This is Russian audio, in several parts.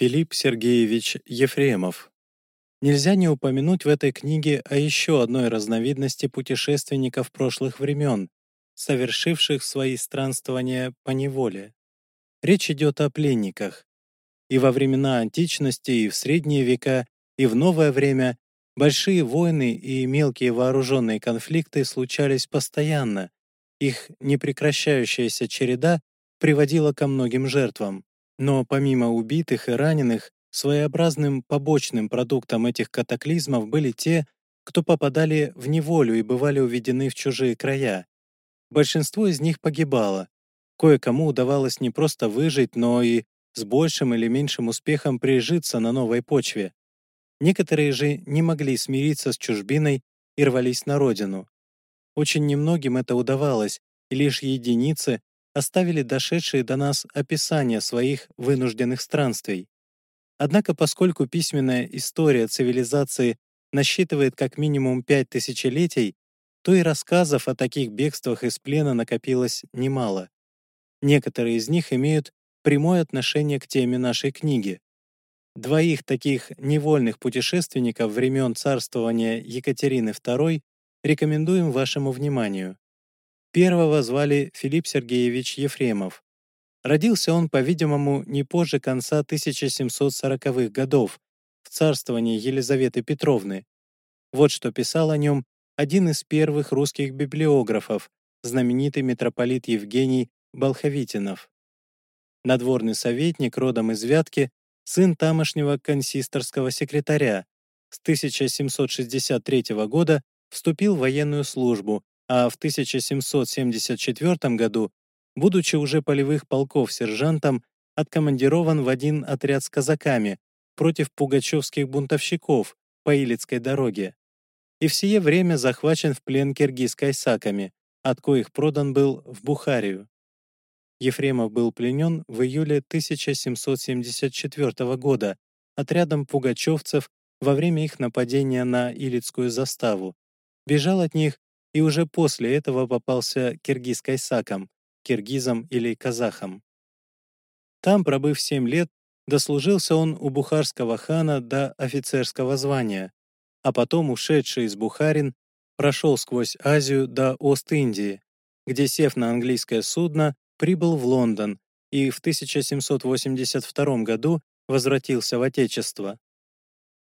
Филипп Сергеевич Ефремов. Нельзя не упомянуть в этой книге о еще одной разновидности путешественников прошлых времен, совершивших свои странствования по неволе. Речь идет о пленниках. И во времена античности, и в средние века, и в новое время большие войны и мелкие вооруженные конфликты случались постоянно. Их непрекращающаяся череда приводила ко многим жертвам. Но помимо убитых и раненых, своеобразным побочным продуктом этих катаклизмов были те, кто попадали в неволю и бывали уведены в чужие края. Большинство из них погибало. Кое-кому удавалось не просто выжить, но и с большим или меньшим успехом прижиться на новой почве. Некоторые же не могли смириться с чужбиной и рвались на родину. Очень немногим это удавалось, и лишь единицы оставили дошедшие до нас описания своих вынужденных странствий. Однако, поскольку письменная история цивилизации насчитывает как минимум пять тысячелетий, то и рассказов о таких бегствах из плена накопилось немало. Некоторые из них имеют прямое отношение к теме нашей книги. Двоих таких невольных путешественников времен царствования Екатерины II рекомендуем вашему вниманию. Первого звали Филипп Сергеевич Ефремов. Родился он, по-видимому, не позже конца 1740-х годов, в царствовании Елизаветы Петровны. Вот что писал о нем один из первых русских библиографов, знаменитый митрополит Евгений Болховитинов. Надворный советник родом из Вятки, сын тамошнего консисторского секретаря, с 1763 года вступил в военную службу, а в 1774 году, будучи уже полевых полков сержантом, откомандирован в один отряд с казаками против пугачевских бунтовщиков по Илицкой дороге. И в сие время захвачен в плен киргиз-кайсаками, от коих продан был в Бухарию. Ефремов был пленен в июле 1774 года отрядом пугачевцев во время их нападения на Илицкую заставу. Бежал от них и уже после этого попался киргиз-кайсакам, киргизам или казахам. Там, пробыв семь лет, дослужился он у бухарского хана до офицерского звания, а потом, ушедший из Бухарин, прошел сквозь Азию до Ост-Индии, где, сев на английское судно, прибыл в Лондон и в 1782 году возвратился в Отечество.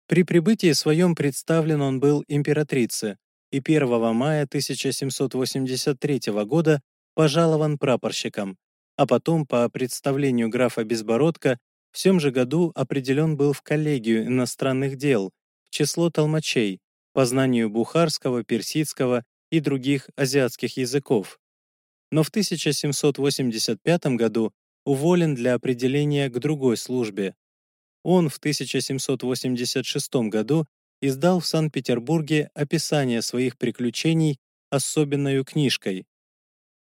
При прибытии своем представлен он был императрице, и 1 мая 1783 года пожалован прапорщиком, а потом, по представлению графа Безбородка, в сем же году определен был в коллегию иностранных дел, в число толмачей, по знанию бухарского, персидского и других азиатских языков. Но в 1785 году уволен для определения к другой службе. Он в 1786 году издал в Санкт-Петербурге описание своих приключений особенной книжкой.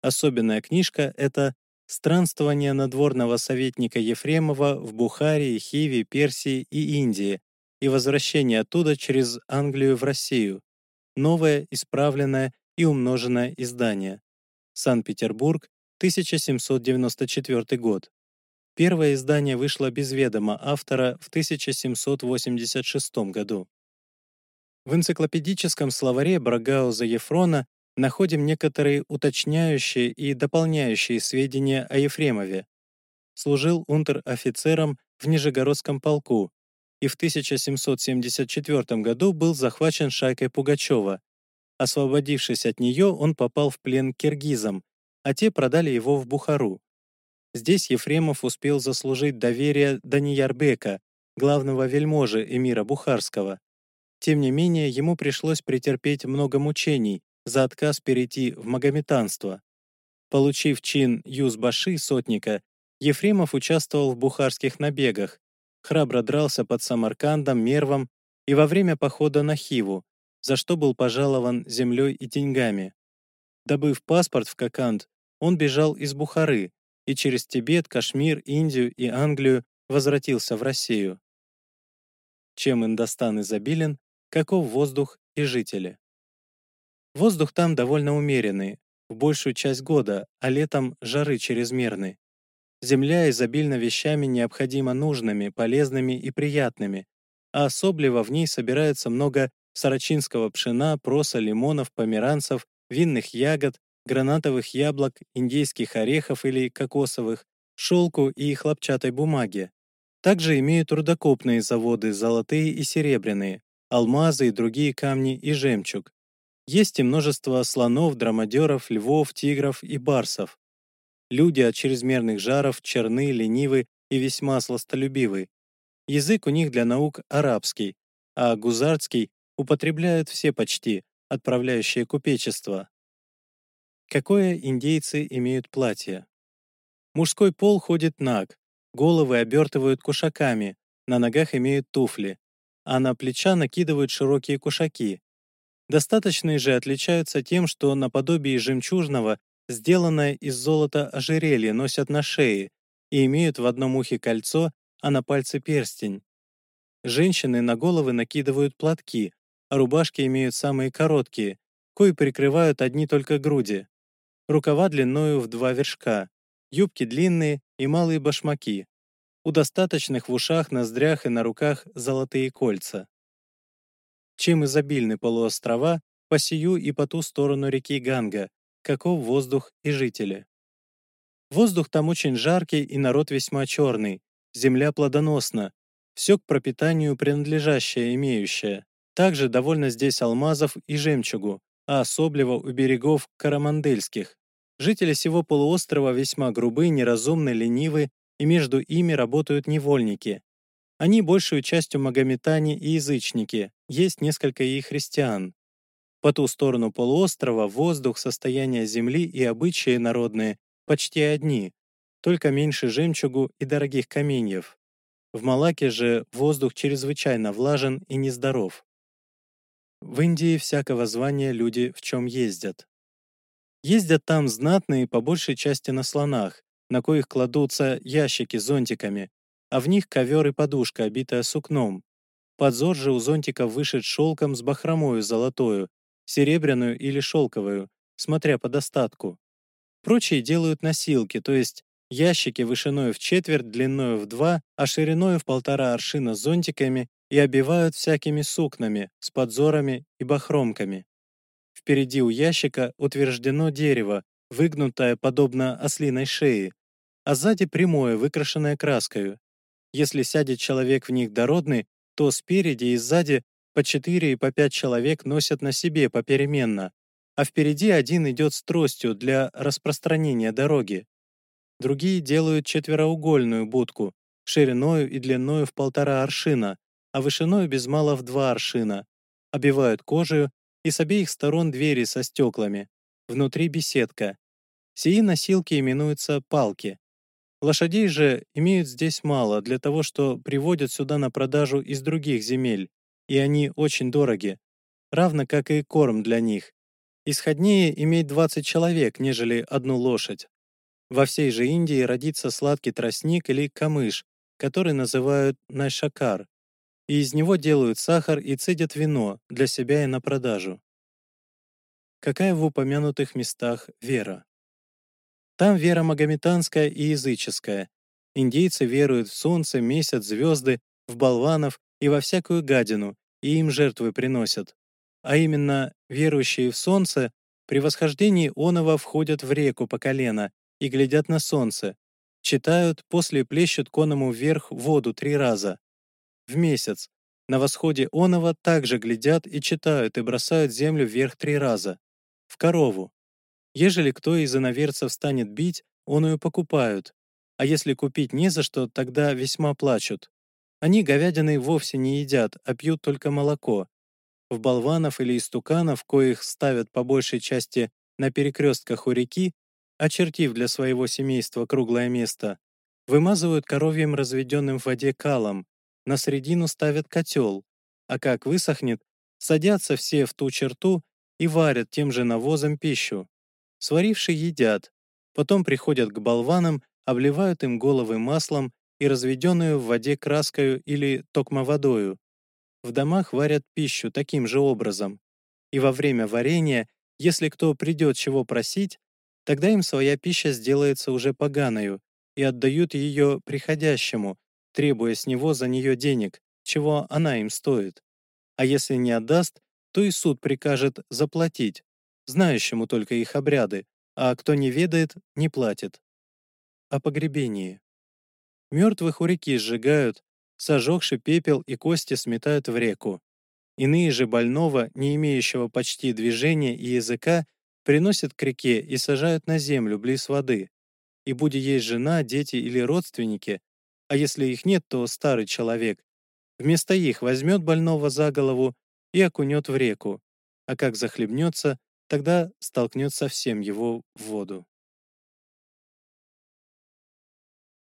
Особенная книжка — это «Странствование надворного советника Ефремова в Бухаре, Хиве, Персии и Индии и возвращение оттуда через Англию в Россию. Новое, исправленное и умноженное издание. Санкт-Петербург, 1794 год. Первое издание вышло без ведома автора в 1786 году. В энциклопедическом словаре Брагауза Ефрона находим некоторые уточняющие и дополняющие сведения о Ефремове. Служил унтер-офицером в Нижегородском полку и в 1774 году был захвачен шайкой Пугачева. Освободившись от нее, он попал в плен к киргизам, а те продали его в Бухару. Здесь Ефремов успел заслужить доверие Даниярбека, главного вельможи эмира Бухарского. Тем не менее, ему пришлось претерпеть много мучений за отказ перейти в магометанство. Получив чин юзбаши сотника, Ефремов участвовал в бухарских набегах, храбро дрался под Самаркандом, Мервом и во время похода на Хиву, за что был пожалован землей и деньгами. Добыв паспорт в Коканд, он бежал из Бухары и через Тибет, Кашмир, Индию и Англию возвратился в Россию. Чем Индостан изобилен, каков воздух и жители. Воздух там довольно умеренный, в большую часть года, а летом жары чрезмерны. Земля изобильна вещами необходимо нужными, полезными и приятными, а особливо в ней собирается много сарачинского пшена, проса, лимонов, померанцев, винных ягод, гранатовых яблок, индейских орехов или кокосовых, шелку и хлопчатой бумаги. Также имеют рудокопные заводы, золотые и серебряные, алмазы и другие камни и жемчуг. Есть и множество слонов, драмадеров, львов, тигров и барсов. Люди от чрезмерных жаров черны, ленивы и весьма сластолюбивы. Язык у них для наук арабский, а гузарский употребляют все почти, отправляющие купечество. Какое индейцы имеют платье? Мужской пол ходит наг, головы обертывают кушаками, на ногах имеют туфли, а на плеча накидывают широкие кушаки. Достаточные же отличаются тем, что наподобие жемчужного, сделанное из золота ожерелье носят на шее и имеют в одном ухе кольцо, а на пальце перстень. Женщины на головы накидывают платки, а рубашки имеют самые короткие, кои прикрывают одни только груди. Рукава длиною в два вершка, юбки длинные и малые башмаки. У достаточных в ушах, ноздрях и на руках золотые кольца. Чем изобильны полуострова, по сию и по ту сторону реки Ганга, каков воздух и жители. Воздух там очень жаркий и народ весьма черный, земля плодоносна, все к пропитанию принадлежащее имеющее. Также довольно здесь алмазов и жемчугу, а особливо у берегов Карамандельских. Жители всего полуострова весьма грубы, неразумны, ленивы, и между ими работают невольники. Они большую частью магометане и язычники, есть несколько и христиан. По ту сторону полуострова воздух, состояние земли и обычаи народные почти одни, только меньше жемчугу и дорогих каменьев. В Малаке же воздух чрезвычайно влажен и нездоров. В Индии всякого звания люди в чем ездят. Ездят там знатные по большей части на слонах, на коих кладутся ящики с зонтиками, а в них ковер и подушка, обитая сукном. Подзор же у зонтика вышит шелком с бахромою золотою, серебряную или шелковую, смотря по достатку. Прочие делают носилки, то есть ящики вышиною в четверть, длиною в два, а шириною в полтора аршина с зонтиками и обивают всякими сукнами, с подзорами и бахромками. Впереди у ящика утверждено дерево, выгнутое подобно ослиной шее, а сзади прямое, выкрашенное краскою. Если сядет человек в них дородный, то спереди и сзади по четыре и по пять человек носят на себе попеременно, а впереди один идет с тростью для распространения дороги. Другие делают четвероугольную будку, шириною и длиною в полтора аршина, а вышиною без мала в два аршина, обивают кожею и с обеих сторон двери со стеклами, внутри беседка. Сии носилки именуются палки. Лошадей же имеют здесь мало для того, что приводят сюда на продажу из других земель, и они очень дороги, равно как и корм для них. Исходнее иметь 20 человек, нежели одну лошадь. Во всей же Индии родится сладкий тростник или камыш, который называют найшакар, и из него делают сахар и цедят вино для себя и на продажу. Какая в упомянутых местах вера? Там вера магометанская и языческая. Индейцы веруют в солнце, месяц, звезды, в болванов и во всякую гадину, и им жертвы приносят. А именно, верующие в солнце при восхождении оного входят в реку по колено и глядят на солнце, читают, после плещут коному вверх воду три раза, в месяц. На восходе оного также глядят и читают и бросают землю вверх три раза. В корову. Ежели кто из иноверцев станет бить, он ее покупают. А если купить не за что, тогда весьма плачут. Они говядины вовсе не едят, а пьют только молоко. В болванов или истуканов, коих ставят по большей части на перекрестках у реки, очертив для своего семейства круглое место, вымазывают коровьем разведенным в воде калом, на середину ставят котел, а как высохнет, садятся все в ту черту и варят тем же навозом пищу. Сварившие едят, потом приходят к болванам, обливают им головы маслом и разведенную в воде краскою или токмоводою. В домах варят пищу таким же образом. И во время варенья, если кто придет чего просить, тогда им своя пища сделается уже поганою, и отдают ее приходящему, требуя с него за нее денег, чего она им стоит. А если не отдаст, то и суд прикажет заплатить, знающему только их обряды, а кто не ведает, не платит. О погребении. Мертвых у реки сжигают, сожегши пепел и кости сметают в реку. Иные же больного, не имеющего почти движения и языка, приносят к реке и сажают на землю близ воды. И будь есть жена, дети или родственники, а если их нет, то старый человек, вместо их возьмет больного за голову и окунет в реку, а как захлебнется, тогда столкнет совсем его в воду.